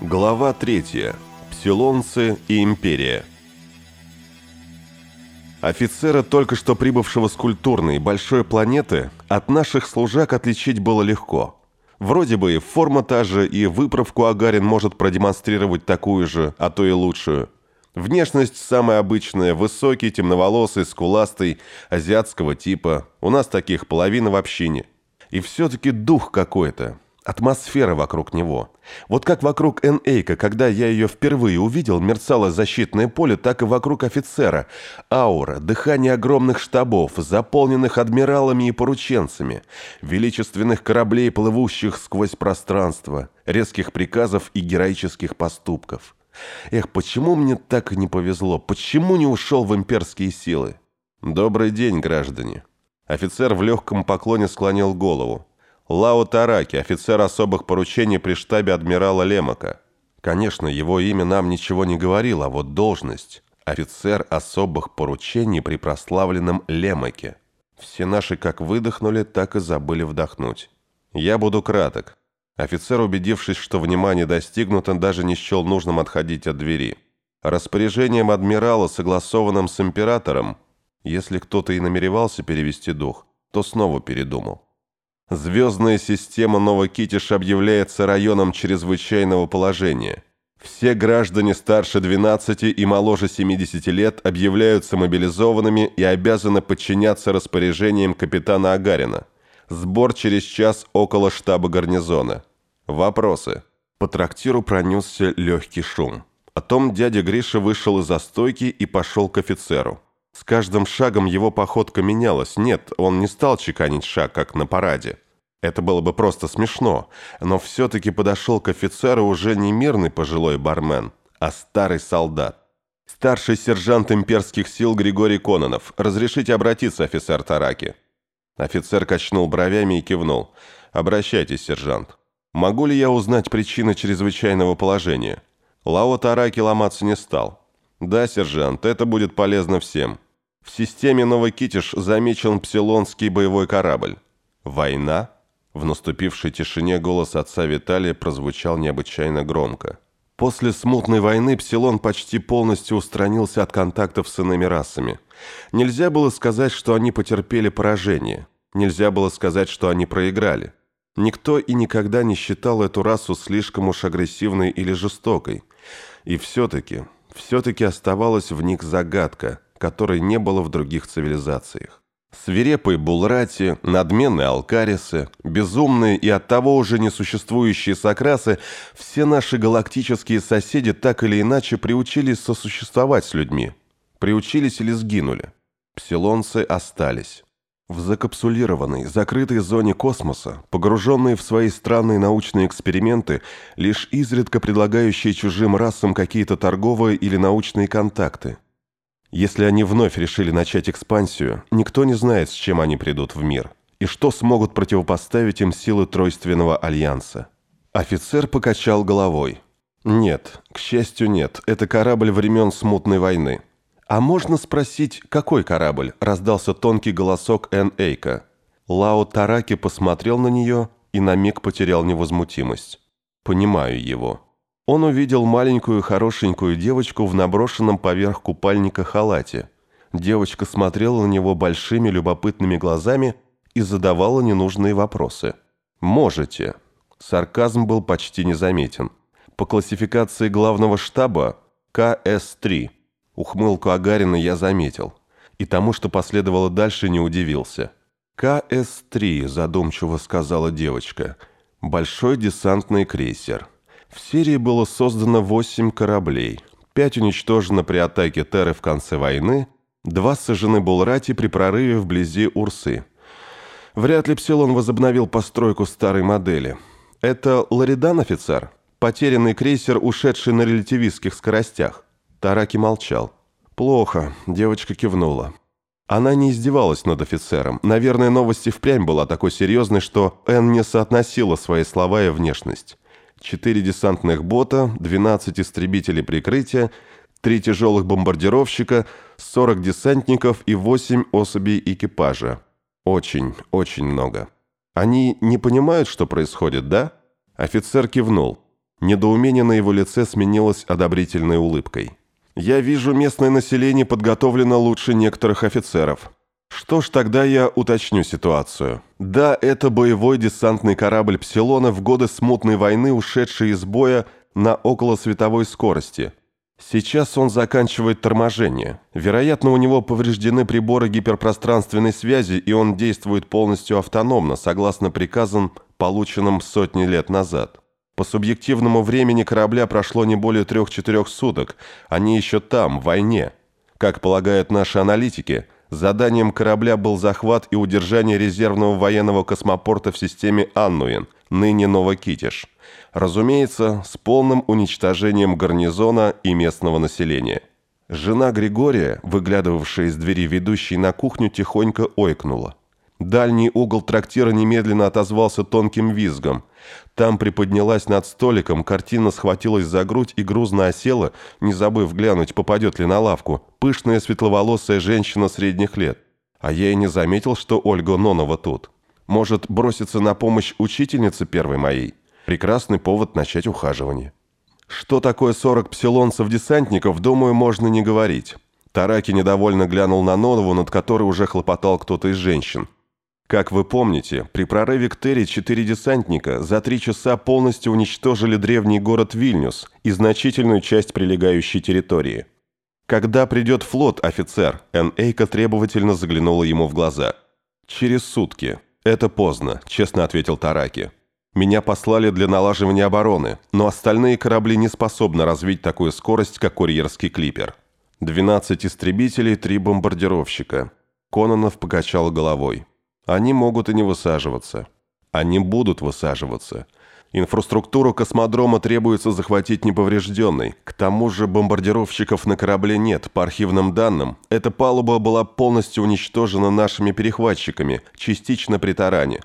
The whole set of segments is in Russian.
Глава 3. Псилонцы и Империя. Офицера, только что прибывшего с культурной большой планеты, от наших служак отличить было легко. Вроде бы и форма та же, и выправку Агарин может продемонстрировать такую же, а то и лучшую. Внешность самая обычная, высокий, темноволосый, скуластый, азиатского типа. У нас таких половина в общине. И все-таки дух какой-то, атмосфера вокруг него. Вот как вокруг Н.Эйка, когда я ее впервые увидел, мерцало защитное поле, так и вокруг офицера. Аура, дыхание огромных штабов, заполненных адмиралами и порученцами, величественных кораблей, плывущих сквозь пространство, резких приказов и героических поступков. Эх, почему мне так не повезло? Почему не ушел в имперские силы? Добрый день, граждане. Офицер в легком поклоне склонил голову. Лао Тараки, офицер особых поручений при штабе адмирала Лемака. Конечно, его имя нам ничего не говорило, а вот должность – офицер особых поручений при прославленном Лемаке. Все наши как выдохнули, так и забыли вдохнуть. Я буду краток. Офицер, убедившись, что внимание достигнуто, даже не счел нужным отходить от двери. Распоряжением адмирала, согласованным с императором, если кто-то и намеревался перевести дух, то снова передумал. Звездная система Новокитиш объявляется районом чрезвычайного положения. Все граждане старше 12 и моложе 70 лет объявляются мобилизованными и обязаны подчиняться распоряжениям капитана Агарина. Сбор через час около штаба гарнизона. Вопросы. По трактиру пронесся легкий шум. Потом дядя Гриша вышел из-за стойки и пошел к офицеру. С каждым шагом его походка менялась. Нет, он не стал чеканить шаг, как на параде. Это было бы просто смешно, но все-таки подошел к офицеру уже не мирный пожилой бармен, а старый солдат. Старший сержант имперских сил Григорий Кононов. Разрешите обратиться, офицер Тараки. Офицер качнул бровями и кивнул. Обращайтесь, сержант. Могу ли я узнать причины чрезвычайного положения? Лао Тараки ломаться не стал. Да, сержант, это будет полезно всем. В системе Новокитиш замечен псилонский боевой корабль. Война? В наступившей тишине голос отца Виталия прозвучал необычайно громко. После смутной войны Псилон почти полностью устранился от контактов с иными расами. Нельзя было сказать, что они потерпели поражение. Нельзя было сказать, что они проиграли. Никто и никогда не считал эту расу слишком уж агрессивной или жестокой. И все-таки все-таки оставалась в них загадка, которой не было в других цивилизациях. Свирепые булрати, надменные алкарисы, безумные и оттого уже несуществующие сокрасы, все наши галактические соседи так или иначе приучились сосуществовать с людьми. Приучились или сгинули. Псилонцы остались. В закапсулированной, закрытой зоне космоса, погруженные в свои странные научные эксперименты, лишь изредка предлагающие чужим расам какие-то торговые или научные контакты. Если они вновь решили начать экспансию, никто не знает, с чем они придут в мир, и что смогут противопоставить им силы Тройственного Альянса. Офицер покачал головой. «Нет, к счастью, нет. Это корабль времен Смутной войны». «А можно спросить, какой корабль?» – раздался тонкий голосок Эн Эйка. Лао Тараки посмотрел на нее и на миг потерял невозмутимость. «Понимаю его». Он увидел маленькую хорошенькую девочку в наброшенном поверх купальника халате. Девочка смотрела на него большими любопытными глазами и задавала ненужные вопросы. «Можете». Сарказм был почти незаметен. По классификации главного штаба – КС-3. Ухмылку Агарина я заметил. И тому, что последовало дальше, не удивился. «КС-3», задумчиво сказала девочка. «Большой десантный крейсер». В Сирии было создано 8 кораблей. Пять уничтожено при атаке Терры в конце войны, два сожжены Булрати при прорыве вблизи Урсы. Вряд ли Псилон возобновил постройку старой модели. Это Ларидан офицер? Потерянный крейсер, ушедший на релятивистских скоростях. Тараки молчал. «Плохо», – девочка кивнула. Она не издевалась над офицером. Наверное, новость впрямь была такой серьезной, что Энн не соотносила свои слова и внешность. Четыре десантных бота, 12 истребителей прикрытия, три тяжелых бомбардировщика, 40 десантников и 8 особей экипажа. Очень, очень много. Они не понимают, что происходит, да? Офицер кивнул. Недоумение на его лице сменилось одобрительной улыбкой. «Я вижу, местное население подготовлено лучше некоторых офицеров. Что ж, тогда я уточню ситуацию. Да, это боевой десантный корабль «Псилона» в годы смутной войны, ушедший из боя на околосветовой скорости. Сейчас он заканчивает торможение. Вероятно, у него повреждены приборы гиперпространственной связи, и он действует полностью автономно, согласно приказам, полученным сотни лет назад. По субъективному времени корабля прошло не более трех-четырех суток. Они еще там, в войне. Как полагают наши аналитики, заданием корабля был захват и удержание резервного военного космопорта в системе Аннуин, ныне Новокитиш. Разумеется, с полным уничтожением гарнизона и местного населения. Жена Григория, выглядывавшая из двери ведущей на кухню, тихонько ойкнула. Дальний угол трактира немедленно отозвался тонким визгом. Там приподнялась над столиком, картина схватилась за грудь и грузно осела, не забыв глянуть, попадет ли на лавку, пышная светловолосая женщина средних лет. А я и не заметил, что Ольга Нонова тут. Может, броситься на помощь учительнице первой моей? Прекрасный повод начать ухаживание. Что такое 40 псилонцев-десантников, думаю, можно не говорить. Тараки недовольно глянул на Нонову, над которой уже хлопотал кто-то из женщин. Как вы помните, при прорыве к Терри четыре десантника за три часа полностью уничтожили древний город Вильнюс и значительную часть прилегающей территории. «Когда придет флот, офицер?» Эн Эйка требовательно заглянула ему в глаза. «Через сутки. Это поздно», – честно ответил Тараки. «Меня послали для налаживания обороны, но остальные корабли не способны развить такую скорость, как курьерский клипер. 12 истребителей, три бомбардировщика». Кононов покачал головой. Они могут и не высаживаться. Они будут высаживаться. Инфраструктуру космодрома требуется захватить неповрежденной. К тому же бомбардировщиков на корабле нет. По архивным данным, эта палуба была полностью уничтожена нашими перехватчиками, частично при таране.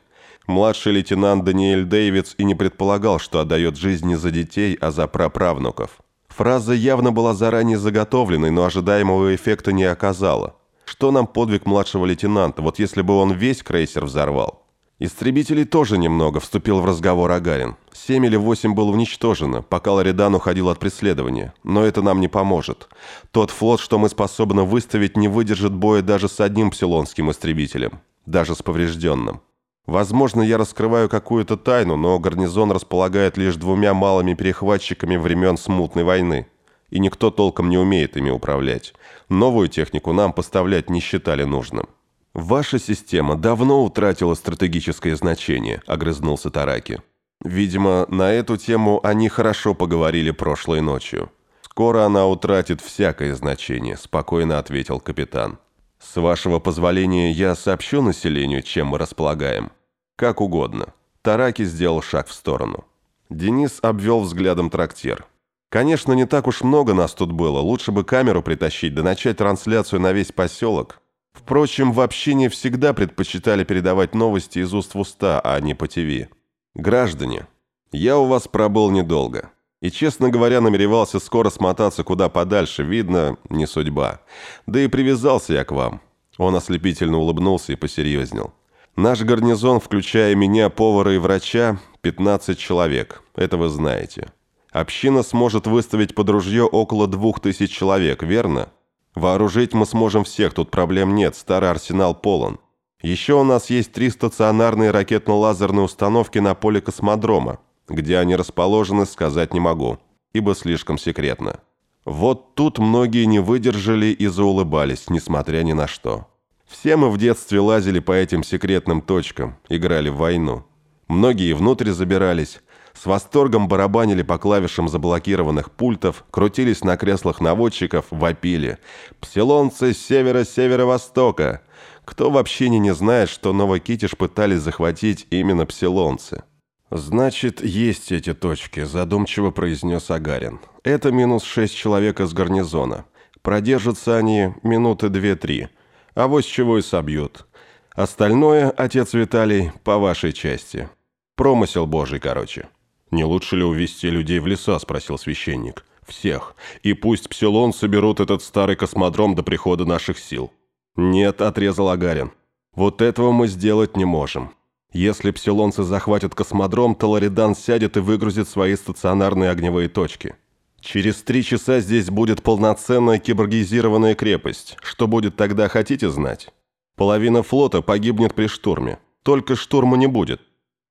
Младший лейтенант Даниэль Дэвидс и не предполагал, что отдает жизнь не за детей, а за праправнуков. Фраза явно была заранее заготовленной, но ожидаемого эффекта не оказала. Что нам подвиг младшего лейтенанта, вот если бы он весь крейсер взорвал? Истребителей тоже немного, вступил в разговор Агарин. Семь или восемь было уничтожено, пока Лоридан уходил от преследования. Но это нам не поможет. Тот флот, что мы способны выставить, не выдержит боя даже с одним псилонским истребителем. Даже с поврежденным. Возможно, я раскрываю какую-то тайну, но гарнизон располагает лишь двумя малыми перехватчиками времен Смутной войны и никто толком не умеет ими управлять. Новую технику нам поставлять не считали нужным. «Ваша система давно утратила стратегическое значение», – огрызнулся Тараки. «Видимо, на эту тему они хорошо поговорили прошлой ночью. Скоро она утратит всякое значение», – спокойно ответил капитан. «С вашего позволения я сообщу населению, чем мы располагаем?» «Как угодно». Тараки сделал шаг в сторону. Денис обвел взглядом трактир. Конечно, не так уж много нас тут было, лучше бы камеру притащить да начать трансляцию на весь поселок. Впрочем, в общине всегда предпочитали передавать новости из уст в уста, а не по ТВ. Граждане, я у вас пробыл недолго. И, честно говоря, намеревался скоро смотаться куда подальше, видно, не судьба. Да и привязался я к вам. Он ослепительно улыбнулся и посерьезнел. Наш гарнизон, включая меня, повара и врача, 15 человек. Это вы знаете. Община сможет выставить под ружье около двух тысяч человек, верно? Вооружить мы сможем всех, тут проблем нет, старый арсенал полон. Еще у нас есть три стационарные ракетно-лазерные установки на поле космодрома. Где они расположены, сказать не могу, ибо слишком секретно. Вот тут многие не выдержали и заулыбались, несмотря ни на что. Все мы в детстве лазили по этим секретным точкам, играли в войну. Многие внутрь забирались, с восторгом барабанили по клавишам заблокированных пультов, крутились на креслах наводчиков, вопили. «Псилонцы с севера-северо-востока!» Кто вообще не, не знает, что Новокитиш пытались захватить именно псилонцы? «Значит, есть эти точки», – задумчиво произнес Агарин. «Это минус шесть человек из гарнизона. Продержатся они минуты две-три. А с чего и собьют. Остальное, отец Виталий, по вашей части. Промысел божий, короче». «Не лучше ли увести людей в леса?» – спросил священник. «Всех. И пусть Псилон соберут этот старый космодром до прихода наших сил». «Нет», – отрезал Агарин. «Вот этого мы сделать не можем. Если псилонцы захватят космодром, то Лоридан сядет и выгрузит свои стационарные огневые точки. Через три часа здесь будет полноценная киборгизированная крепость. Что будет тогда, хотите знать? Половина флота погибнет при штурме. Только штурма не будет.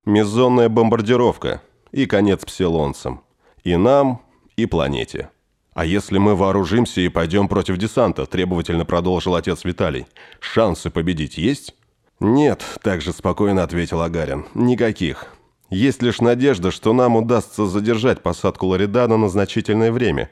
Мезонная бомбардировка. И конец псилонцам. И нам, и планете. «А если мы вооружимся и пойдем против десанта?» – требовательно продолжил отец Виталий. «Шансы победить есть?» «Нет», – также спокойно ответил Агарин. «Никаких. Есть лишь надежда, что нам удастся задержать посадку Лоридана на значительное время,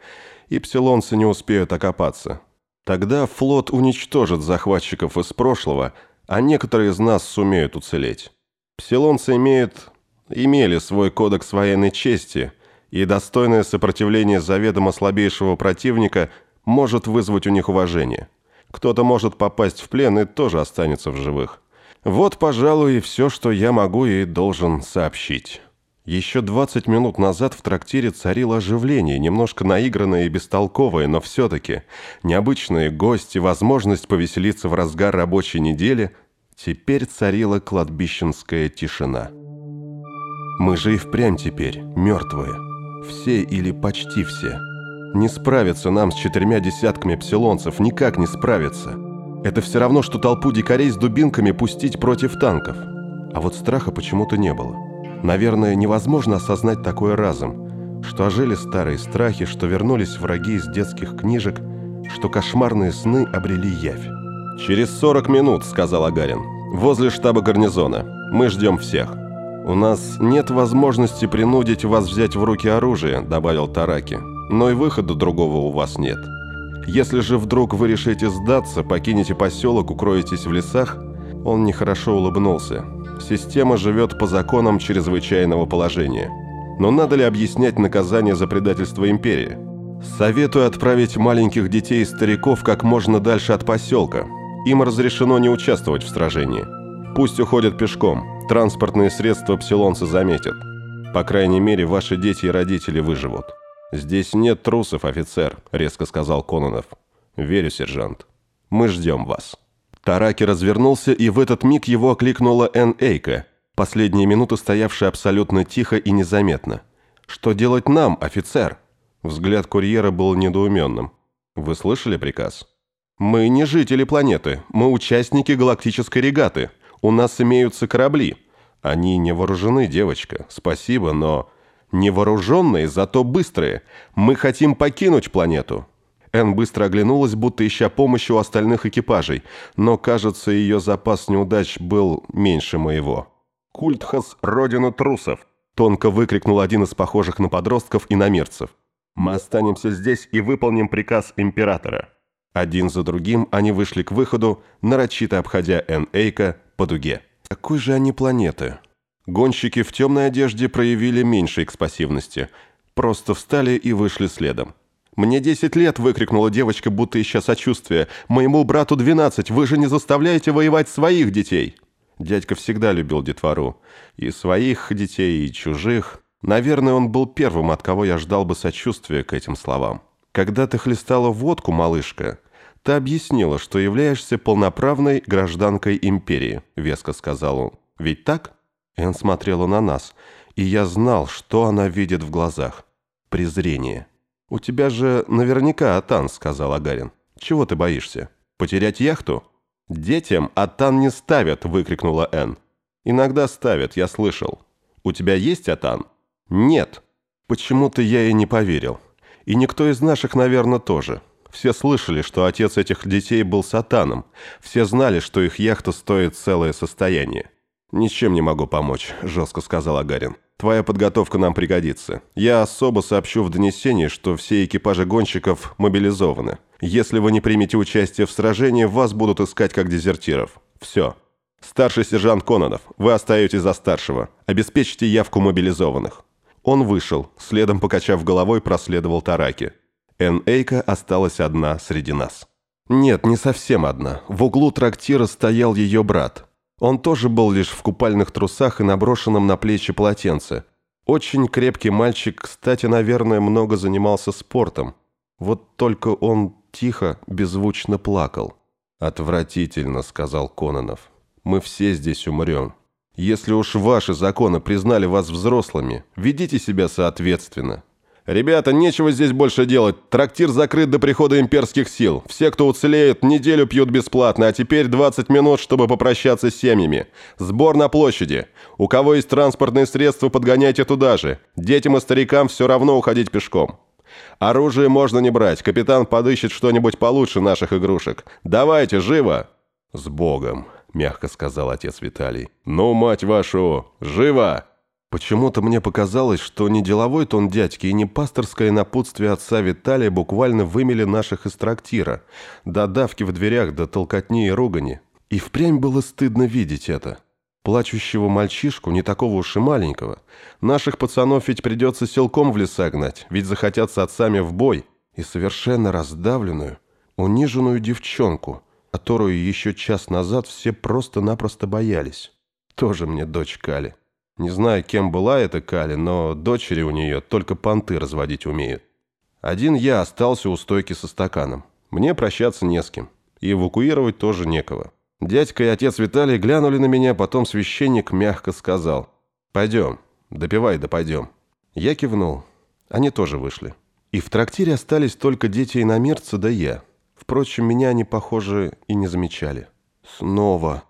и псилонцы не успеют окопаться. Тогда флот уничтожит захватчиков из прошлого, а некоторые из нас сумеют уцелеть. Псилонцы имеют... имели свой кодекс военной чести – и достойное сопротивление заведомо слабейшего противника может вызвать у них уважение. Кто-то может попасть в плен и тоже останется в живых. Вот, пожалуй, и все, что я могу и должен сообщить. Еще 20 минут назад в трактире царило оживление, немножко наигранное и бестолковое, но все-таки необычные гости, возможность повеселиться в разгар рабочей недели, теперь царила кладбищенская тишина. Мы же и впрямь теперь мертвые. Все или почти все. Не справиться нам с четырьмя десятками псилонцев, никак не справиться. Это все равно, что толпу дикарей с дубинками пустить против танков. А вот страха почему-то не было. Наверное, невозможно осознать такое разом, что ожили старые страхи, что вернулись враги из детских книжек, что кошмарные сны обрели явь. «Через 40 минут», — сказал Агарин, — «возле штаба гарнизона. Мы ждем всех». «У нас нет возможности принудить вас взять в руки оружие», – добавил Тараки. «Но и выхода другого у вас нет. Если же вдруг вы решите сдаться, покинете поселок, укроетесь в лесах...» Он нехорошо улыбнулся. «Система живет по законам чрезвычайного положения. Но надо ли объяснять наказание за предательство империи? Советую отправить маленьких детей и стариков как можно дальше от поселка. Им разрешено не участвовать в сражении. Пусть уходят пешком, Транспортные средства псилонцы заметят. По крайней мере, ваши дети и родители выживут. Здесь нет трусов, офицер, резко сказал Кононов. Верю, сержант. Мы ждем вас. Тараки развернулся, и в этот миг его окликнула Эн Эйка, последние минуты стоявшая абсолютно тихо и незаметно. «Что делать нам, офицер?» Взгляд курьера был недоуменным. «Вы слышали приказ?» «Мы не жители планеты, мы участники галактической регаты», у нас имеются корабли. Они не вооружены, девочка. Спасибо, но... Не вооруженные, зато быстрые. Мы хотим покинуть планету». Энн быстро оглянулась, будто ища помощи у остальных экипажей, но, кажется, ее запас неудач был меньше моего. «Культхас – родина трусов!» – тонко выкрикнул один из похожих на подростков и намерцев. «Мы останемся здесь и выполним приказ императора». Один за другим они вышли к выходу, нарочито обходя Эн Эйка по дуге. Какой же они планеты? Гонщики в темной одежде проявили меньше экспассивности. Просто встали и вышли следом. «Мне десять лет!» – выкрикнула девочка, будто ища сочувствия. «Моему брату двенадцать! Вы же не заставляете воевать своих детей!» Дядька всегда любил детвору. И своих детей, и чужих. Наверное, он был первым, от кого я ждал бы сочувствия к этим словам. Когда ты хлестала водку, малышка, ты объяснила, что являешься полноправной гражданкой империи», — веско сказал он. «Ведь так?» Эн смотрела на нас, и я знал, что она видит в глазах. Презрение. «У тебя же наверняка Атан», — сказал Агарин. «Чего ты боишься? Потерять яхту?» «Детям Атан не ставят», — выкрикнула Эн. «Иногда ставят, я слышал. У тебя есть Атан?» «Нет». Почему-то я ей не поверил. И никто из наших, наверное, тоже. Все слышали, что отец этих детей был сатаном. Все знали, что их яхта стоит целое состояние. «Ничем не могу помочь», – жестко сказал Агарин. «Твоя подготовка нам пригодится. Я особо сообщу в донесении, что все экипажи гонщиков мобилизованы. Если вы не примете участие в сражении, вас будут искать как дезертиров. Все. Старший сержант Кононов, вы остаетесь за старшего. Обеспечьте явку мобилизованных». Он вышел, следом покачав головой, проследовал Тараки. Эн Эйка осталась одна среди нас. Нет, не совсем одна. В углу трактира стоял ее брат. Он тоже был лишь в купальных трусах и наброшенном на плечи полотенце. Очень крепкий мальчик, кстати, наверное, много занимался спортом. Вот только он тихо, беззвучно плакал. «Отвратительно», — сказал Кононов. «Мы все здесь умрем. Если уж ваши законы признали вас взрослыми, ведите себя соответственно. «Ребята, нечего здесь больше делать. Трактир закрыт до прихода имперских сил. Все, кто уцелеет, неделю пьют бесплатно, а теперь 20 минут, чтобы попрощаться с семьями. Сбор на площади. У кого есть транспортные средства, подгоняйте туда же. Детям и старикам все равно уходить пешком. Оружие можно не брать. Капитан подыщет что-нибудь получше наших игрушек. Давайте, живо!» «С Богом!» – мягко сказал отец Виталий. «Ну, мать вашу, живо!» Почему-то мне показалось, что не деловой тон дядьки и не пасторское напутствие отца Виталия буквально вымели наших из трактира, до давки в дверях, до толкотни и ругани. И впрямь было стыдно видеть это. Плачущего мальчишку, не такого уж и маленького. Наших пацанов ведь придется силком в леса гнать, ведь захотят с отцами в бой. И совершенно раздавленную, униженную девчонку, которую еще час назад все просто-напросто боялись. Тоже мне дочь Кали. Не знаю, кем была эта Кали, но дочери у нее только понты разводить умеют. Один я остался у стойки со стаканом. Мне прощаться не с кем. И эвакуировать тоже некого. Дядька и отец Виталий глянули на меня, потом священник мягко сказал. «Пойдем, допивай да пойдем». Я кивнул. Они тоже вышли. И в трактире остались только дети иномерца да я. Впрочем, меня они, похоже, и не замечали. Снова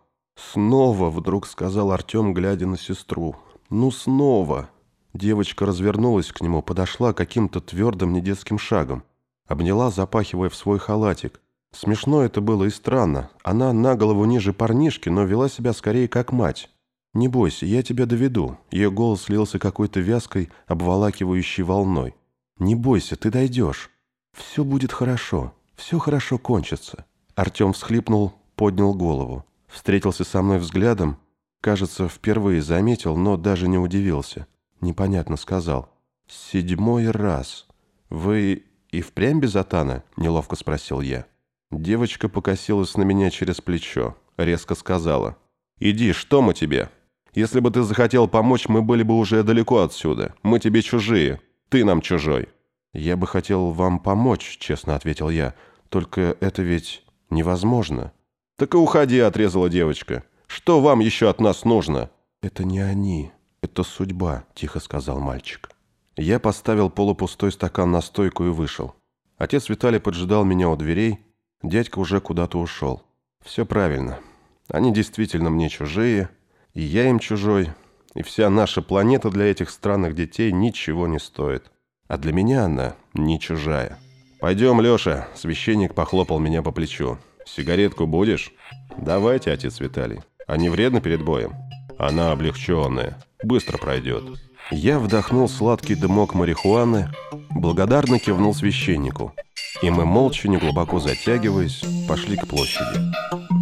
«Снова!» — вдруг сказал Артем, глядя на сестру. «Ну, снова!» Девочка развернулась к нему, подошла каким-то твердым недетским шагом. Обняла, запахивая в свой халатик. Смешно это было и странно. Она на голову ниже парнишки, но вела себя скорее как мать. «Не бойся, я тебя доведу». Ее голос слился какой-то вязкой, обволакивающей волной. «Не бойся, ты дойдешь. Все будет хорошо. Все хорошо кончится». Артем всхлипнул, поднял голову. Встретился со мной взглядом, кажется, впервые заметил, но даже не удивился. Непонятно сказал. «Седьмой раз. Вы и впрямь без Атана?» – неловко спросил я. Девочка покосилась на меня через плечо, резко сказала. «Иди, что мы тебе? Если бы ты захотел помочь, мы были бы уже далеко отсюда. Мы тебе чужие, ты нам чужой». «Я бы хотел вам помочь», – честно ответил я. «Только это ведь невозможно». «Так и уходи», — отрезала девочка. «Что вам еще от нас нужно?» «Это не они, это судьба», — тихо сказал мальчик. Я поставил полупустой стакан на стойку и вышел. Отец Виталий поджидал меня у дверей, дядька уже куда-то ушел. Все правильно. Они действительно мне чужие, и я им чужой, и вся наша планета для этих странных детей ничего не стоит. А для меня она не чужая. «Пойдем, Леша», — священник похлопал меня по плечу. «Сигаретку будешь?» «Давайте, отец Виталий. А не вредно перед боем?» «Она облегченная. Быстро пройдет». Я вдохнул сладкий дымок марихуаны, благодарно кивнул священнику, и мы молча, неглубоко затягиваясь, пошли к площади.